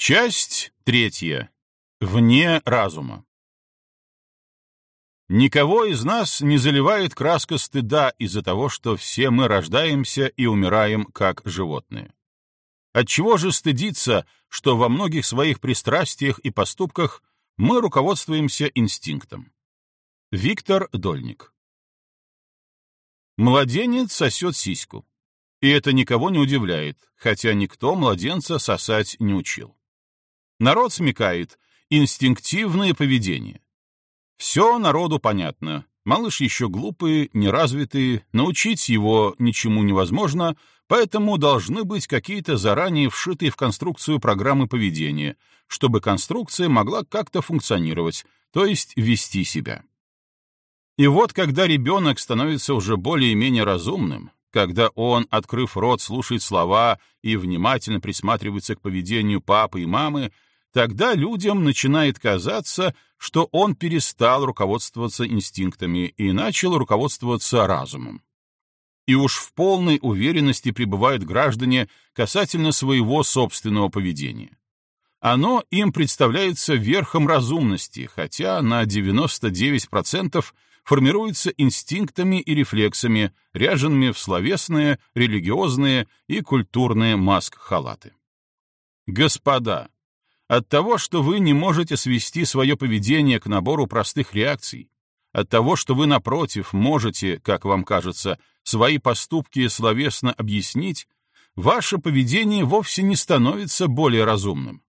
Часть третья. Вне разума. Никого из нас не заливает краска стыда из-за того, что все мы рождаемся и умираем как животные. Отчего же стыдиться, что во многих своих пристрастиях и поступках мы руководствуемся инстинктом? Виктор Дольник Младенец сосет сиську. И это никого не удивляет, хотя никто младенца сосать не учил. Народ смекает, инстинктивное поведение. Все народу понятно. Малыш еще глупый, неразвитый, научить его ничему невозможно, поэтому должны быть какие-то заранее вшитые в конструкцию программы поведения, чтобы конструкция могла как-то функционировать, то есть вести себя. И вот когда ребенок становится уже более-менее разумным, когда он, открыв рот, слушает слова и внимательно присматривается к поведению папы и мамы, тогда людям начинает казаться, что он перестал руководствоваться инстинктами и начал руководствоваться разумом. И уж в полной уверенности пребывают граждане касательно своего собственного поведения. Оно им представляется верхом разумности, хотя на 99% формируется инстинктами и рефлексами, ряженными в словесные, религиозные и культурные маск-халаты. Господа, от того, что вы не можете свести свое поведение к набору простых реакций, от того, что вы, напротив, можете, как вам кажется, свои поступки словесно объяснить, ваше поведение вовсе не становится более разумным.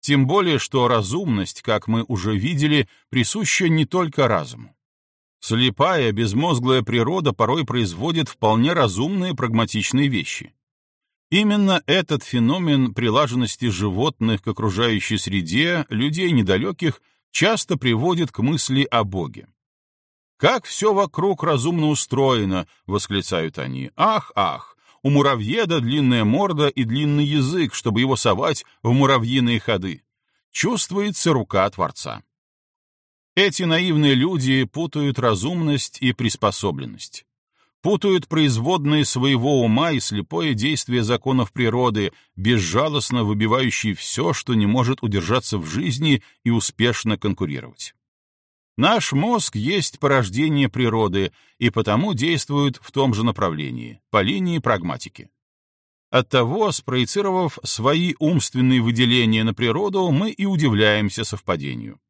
Тем более, что разумность, как мы уже видели, присуща не только разуму. Слепая, безмозглая природа порой производит вполне разумные прагматичные вещи. Именно этот феномен прилаженности животных к окружающей среде людей недалеких часто приводит к мысли о Боге. «Как все вокруг разумно устроено!» — восклицают они. «Ах, ах! У муравьеда длинная морда и длинный язык, чтобы его совать в муравьиные ходы. Чувствуется рука Творца». Эти наивные люди путают разумность и приспособленность путают производные своего ума и слепое действие законов природы, безжалостно выбивающие все, что не может удержаться в жизни и успешно конкурировать. Наш мозг есть порождение природы и потому действует в том же направлении, по линии прагматики. Оттого, спроецировав свои умственные выделения на природу, мы и удивляемся совпадению.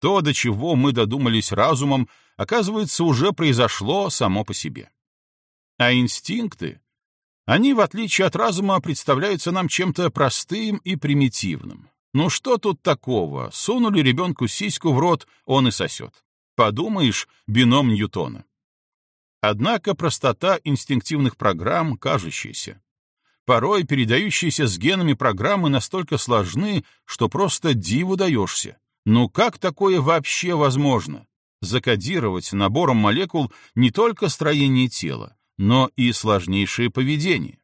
То, до чего мы додумались разумом, оказывается, уже произошло само по себе. А инстинкты, они, в отличие от разума, представляются нам чем-то простым и примитивным. Ну что тут такого? Сунули ребенку сиську в рот, он и сосет. Подумаешь, бином Ньютона. Однако простота инстинктивных программ кажущаяся. Порой передающиеся с генами программы настолько сложны, что просто диву даешься. Ну как такое вообще возможно? Закодировать набором молекул не только строение тела, но и сложнейшее поведение.